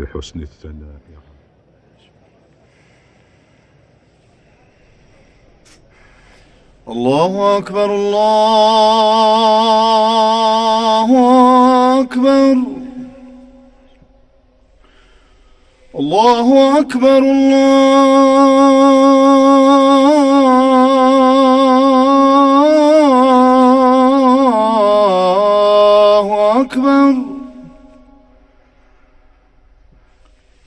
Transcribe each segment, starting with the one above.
لحسن الثناء الله أكبر الله أكبر. الله أكبر الله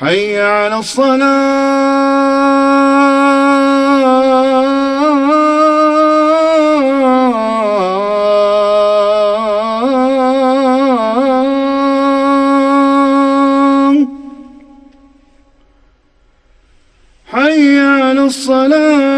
حي على الصلاة. حي على الصلاة.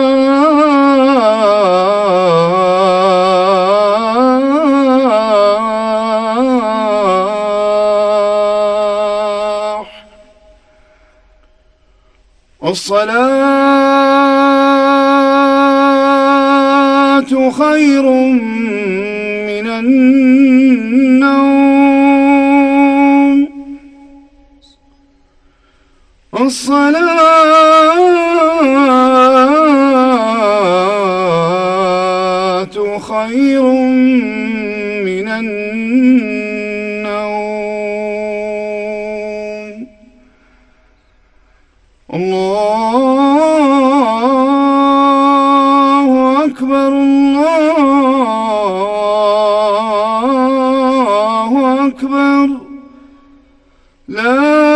الصلاة خير من النوم. الصلاة خير من النوم. أكبر الله أكبر. لا